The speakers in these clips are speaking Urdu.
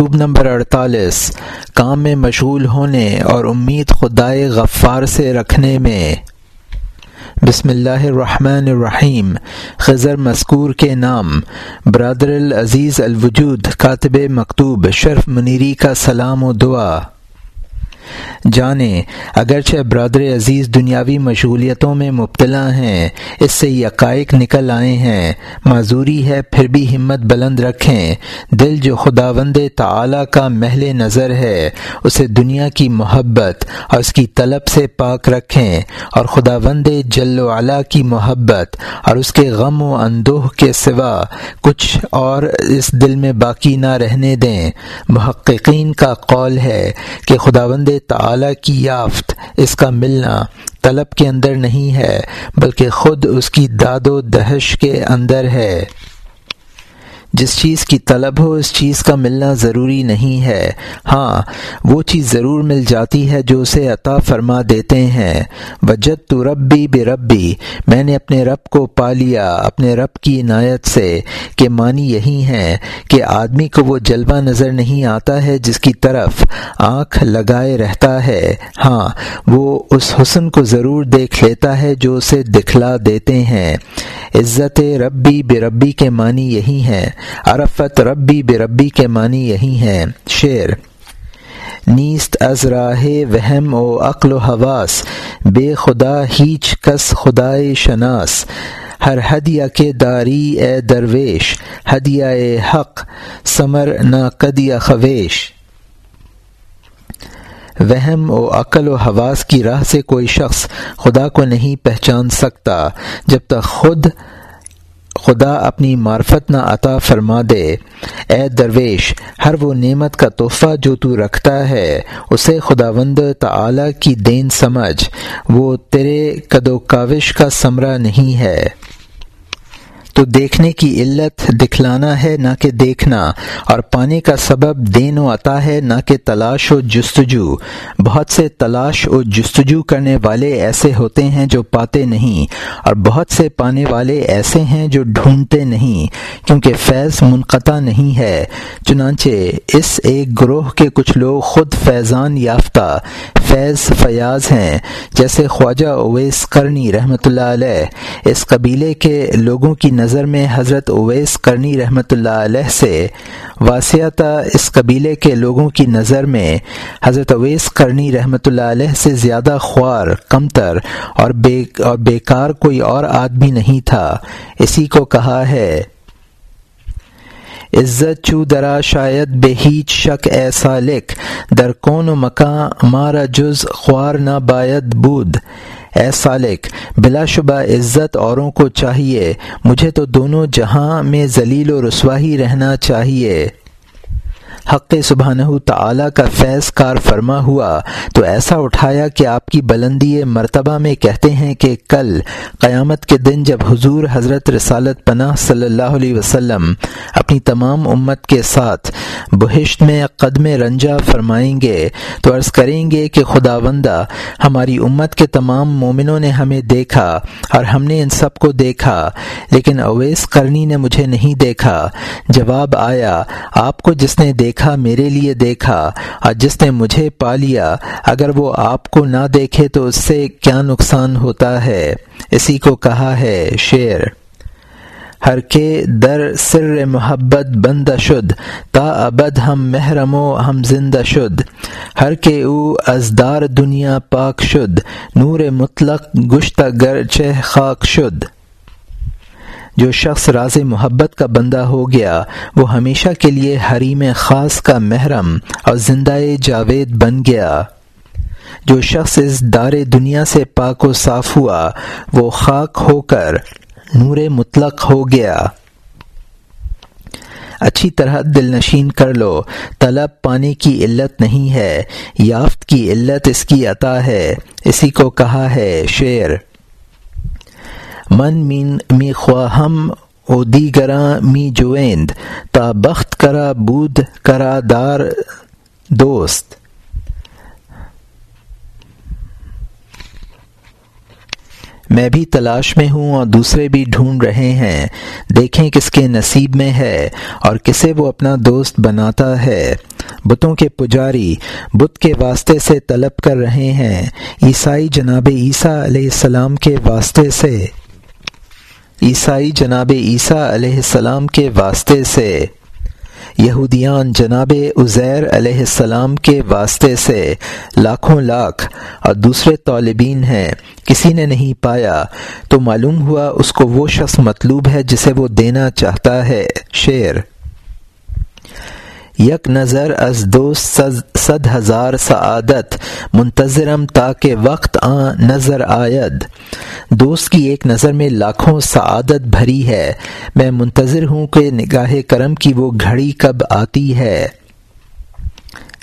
مکتوب نمبر اڑتالیس، کام میں مشغول ہونے اور امید خدائے غفار سے رکھنے میں۔ بسم اللہ الرحمن الرحیم، خضر مذکور کے نام، برادر العزیز الوجود، کاتب مکتوب، شرف منیری کا سلام و دعا۔ جانیں، اگرچہ برادر عزیز دنیاوی مشغولیتوں میں مبتلا ہیں، اس سے یکائق نکل آئے ہیں۔ معذوری ہے، پھر بھی ہمت بلند رکھیں۔ دل جو خدا وند کا محل نظر ہے، اسے دنیا کی محبت اور اس کی طلب سے پاک رکھیں۔ اور خدا وند جل وعلا کی محبت اور اس کے غم و اندوہ کے سوا کچھ اور اس دل میں باقی نہ رہنے دیں۔ محققین کا قول ہے کہ خدا تعالی کی یافت، اس کا ملنا طلب کے اندر نہیں ہے، بلکہ خود اس کی داد و دہش کے اندر ہے۔ جس چیز کی طلب ہو، اس چیز کا ملنا ضروری نہیں ہے۔ ہاں وہ چیز ضرور مل جاتی ہے جو اسے عطا فرما دیتے ہیں۔ وجد تو ربی بے ربی میں نے اپنے رب کو پا لیا، اپنے رب کی عنایت سے، کہ معنی یہی ہیں کہ آدمی کو وہ جلوہ نظر نہیں آتا ہے جس کی طرف آنکھ لگائے رہتا ہے۔ ہاں وہ اس حسن کو ضرور دیکھ لیتا ہے جو اسے دکھلا دیتے ہیں۔ عزت ربی بے ربی کے معنی یہی ہیں۔ عرفت ربی بے ربی کے معنی یہی ہیں۔ شعر، نیست از راہ وہم و عقل و حواس، بے خدا ہیچ کس خدائے شناس۔ ہر ہدیہ کے داری اے درویش، ہدیہ حق، ثمر نہ کدیا خویش۔ وہم و عقل و حواس کی راہ سے کوئی شخص خدا کو نہیں پہچان سکتا، جب تک خود خدا اپنی معرفت نہ عطا فرما دے۔ اے درویش، ہر وہ نعمت کا تحفہ جو تو رکھتا ہے، اسے خدا وند کی دین سمجھ۔ وہ تیرے قد و کاوش کا ثمرہ نہیں ہے۔ تو دیکھنے کی علت دکھلانا ہے، نہ کہ دیکھنا۔ اور پانے کا سبب دین و عطا ہے، نہ کہ تلاش و جستجو۔ بہت سے تلاش و جستجو کرنے والے ایسے ہوتے ہیں جو پاتے نہیں، اور بہت سے پانے والے ایسے ہیں جو ڈھونڈتے نہیں، کیونکہ فیض منقطع نہیں ہے۔ چنانچہ، اس ایک گروہ کے کچھ لوگ خود فیضان یافتہ، فیض فیاض ہیں۔ جیسے خواجہ اویس کرنی رحمۃ اللہ علیہ، اس قبیلے کے لوگوں کی نظر میں حضرت اویس کرنی رحمۃ اللہ علیہ سے واسعت اس قبیلے کے لوگوں کی نظر میں حضرت اویس کرنی رحمۃ اللہ علیہ سے زیادہ خوار، کمتر اور بے، اور بیکار کوئی اور آدمی نہیں تھا۔ اسی کو کہا ہے، عزت چو درا، شاید بے ہیچ شک ایسا لکھ در کون و مکاں مارا جز، خوار نہ باید بود۔ اے سالک، بلا شبہ عزت اوروں کو چاہیے، مجھے تو دونوں جہاں میں ذلیل و رسواہی رہنا چاہیے۔ حق سبحانہ تعالی کا فیض کار فرما ہوا، تو ایسا اٹھایا کہ آپ کی بلندی مرتبہ میں کہتے ہیں کہ کل قیامت کے دن جب حضور حضرت رسالت پناہ صلی اللہ علیہ وسلم اپنی تمام امت کے ساتھ بہشت میں قدم رنجا فرمائیں گے، تو عرض کریں گے کہ خدا وندہ ہماری امت کے تمام مومنوں نے ہمیں دیکھا اور ہم نے ان سب کو دیکھا، لیکن اویس کرنی نے مجھے نہیں دیکھا۔ جواب آیا، آپ کو جس نے دیکھا دیکھا، میرے لیے دیکھا، اور جس نے مجھے پا لیا، اگر وہ آپ کو نہ دیکھے تو اس سے کیا نقصان ہوتا ہے؟ اسی کو کہا ہے شعر۔ ہر کے در سر محبت بند شد، تا ابد ہم محرم و ہم زندہ شد۔ ہر کے او ازدار دنیا پاک شد، نور مطلق گشتہ گرچہ خاک شد۔ جو شخص راز محبت کا بندہ ہو گیا، وہ ہمیشہ کے لیے حریم خاص کا محرم اور زندہ جاوید بن گیا۔ جو شخص اس دار دنیا سے پاک و صاف ہوا، وہ خاک ہو کر نور مطلق ہو گیا۔ اچھی طرح دل نشین کر لو، طلب پانے کی علت نہیں ہے، یافت کی علت اس کی عطا ہے۔ اسی کو کہا ہے شعر۔ من مین می خواہم او دیگراں می جویند، تا بخت کرا بود کرا دار دوست۔ میں بھی تلاش میں ہوں اور دوسرے بھی ڈھونڈ رہے ہیں۔ دیکھیں کس کے نصیب میں ہے اور کسے وہ اپنا دوست بناتا ہے۔ بتوں کے پجاری بت کے واسطے سے طلب کر رہے ہیں۔ عیسائی جناب عیسیٰ علیہ السلام کے واسطے سے۔ عیسائی جناب عیسیٰ علیہ السلام کے واسطے سے، یہودیان جناب عزیر علیہ السلام کے واسطے سے لاکھوں لاکھ اور دوسرے طالبین ہیں، کسی نے نہیں پایا۔ تو معلوم ہوا اس کو وہ شخص مطلوب ہے جسے وہ دینا چاہتا ہے۔ شعر یک نظر از دوست صد ہزار سعادت منتظرم تاکہ وقت آ نظر آید۔ دوست کی ایک نظر میں لاکھوں سعادت بھری ہے۔ میں منتظر ہوں کہ نگاہ کرم کی وہ گھڑی کب آتی ہے۔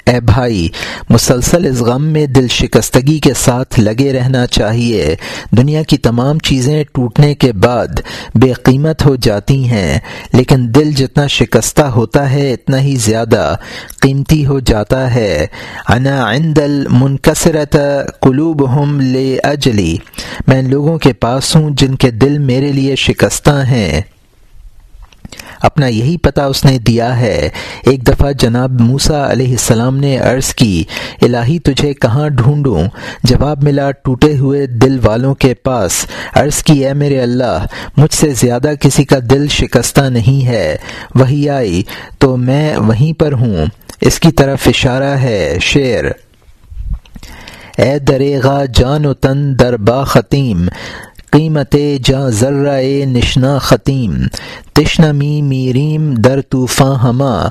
اے بھائی، مسلسل اس غم میں دل شکستگی کے ساتھ لگے رہنا چاہیے۔ دنیا کی تمام چیزیں ٹوٹنے کے بعد بے قیمت ہو جاتی ہیں، لیکن دل جتنا شکستہ ہوتا ہے، اتنا ہی زیادہ قیمتی ہو جاتا ہے۔ انا عند المنکسرت قلوبہم لے اجلی میں لوگوں کے پاس ہوں جن کے دل میرے لیے شکستہ ہیں۔ اپنا یہی پتہ اس نے دیا ہے۔ ایک دفعہ جناب موسا علیہ السلام نے عرض کی، الہی تجھے کہاں ڈھونڈوں؟ جواب ملا، ٹوٹے ہوئے دل والوں کے پاس۔ عرض کی، اے میرے اللہ، مجھ سے زیادہ کسی کا دل شکستہ نہیں ہے۔ وہی آئی، تو میں وہیں پر ہوں۔ اس کی طرف اشارہ ہے، شعر۔ اے دریغا، جان و تن دربا ختیم قیمت جا ذرہ نشنا ختیم تشن می میریم در طوفاں ہما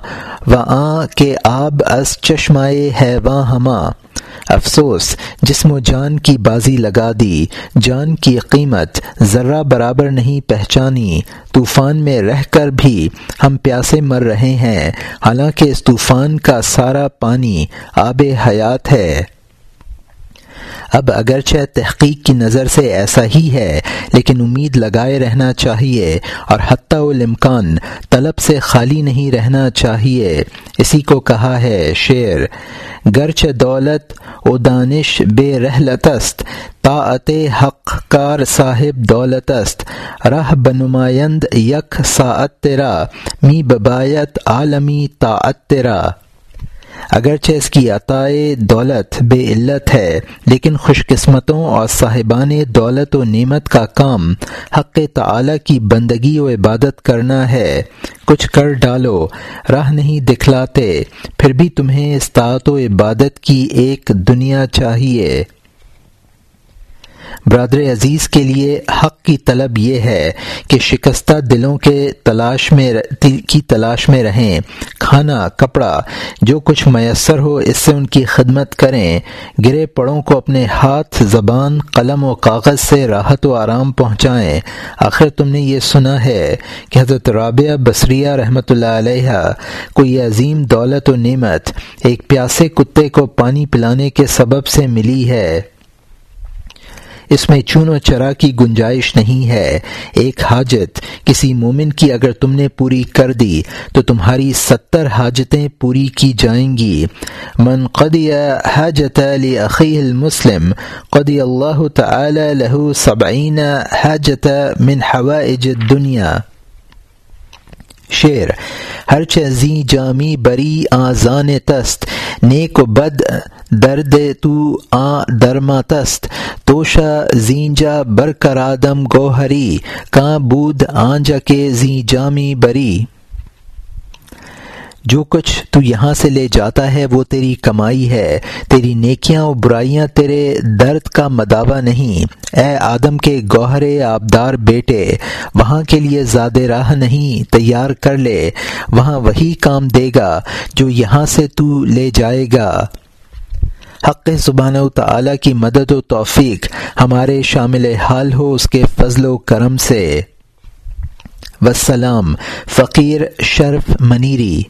و آ کے آب از چشمائے ہے ہما۔ افسوس، جسم و جان کی بازی لگا دی، جان کی قیمت ذرہ برابر نہیں پہچانی۔ طوفان میں رہ کر بھی ہم پیاسے مر رہے ہیں، حالانکہ اس طوفان کا سارا پانی آب حیات ہے۔ اب اگرچہ تحقیق کی نظر سے ایسا ہی ہے، لیکن امید لگائے رہنا چاہیے اور حتیٰ الامکان طلب سے خالی نہیں رہنا چاہیے۔ اسی کو کہا ہے شعر، گرچہ دولت و دانش بے رحلتست طاعت حق کار صاحب دولتست رہ بنمائند یک ساعت تیرا می ببایت عالمی طاعت تیرا اگرچہ اس کی عطائے دولت بے علت ہے، لیکن خوش قسمتوں اور صاحبان دولت و نعمت کا کام حق تعلیٰ کی بندگی و عبادت کرنا ہے۔ کچھ کر ڈالو، راہ نہیں دکھلاتے، پھر بھی تمہیں استاعت و عبادت کی ایک دنیا چاہیے۔ برادر عزیز کے لیے حق کی طلب یہ ہے کہ شکستہ دلوں کے تلاش میں کی تلاش میں رہیں، کھانا، کپڑا، جو کچھ میسر ہو، اس سے ان کی خدمت کریں۔ گرے پڑوں کو اپنے ہاتھ، زبان، قلم و کاغذ سے راحت و آرام پہنچائیں۔ آخر تم نے یہ سنا ہے کہ حضرت رابعہ بصریہ رحمۃ اللہ علیہ کوئی عظیم دولت و نعمت، ایک پیاسے کتے کو پانی پلانے کے سبب سے ملی ہے۔ اس میں چون و چرا کی گنجائش نہیں ہے۔ ایک حاجت، کسی مومن کی اگر تم نے پوری کر دی، تو تمہاری ستر حاجتیں پوری کی جائیں گی۔ من قدی حاجت عقی المسلم قدی اللہ تعالی له سبعین حاجت من حوائج الدنیا۔ شعر، ہر چیزی جامی بری آزان تست نیک و بد درد تو آ درما تست توشا زینجا برکرادم گوہری، کاں بود آنجا کے زی جامی بری؟ جو کچھ تو یہاں سے لے جاتا ہے وہ تیری کمائی ہے، تیری نیکیاں و برائیاں تیرے درد کا مداوع نہیں۔ اے آدم کے گوہر آبدار بیٹے، وہاں کے لیے زیادہ راہ نہیں، تیار کر لے۔ وہاں وہی کام دے گا جو یہاں سے تو لے جائے گا۔ حق زبان و تعالی کی مدد و توفیق ہمارے شامل حال ہو اس کے فضل و کرم سے۔ وسلام فقیر شرف منیری۔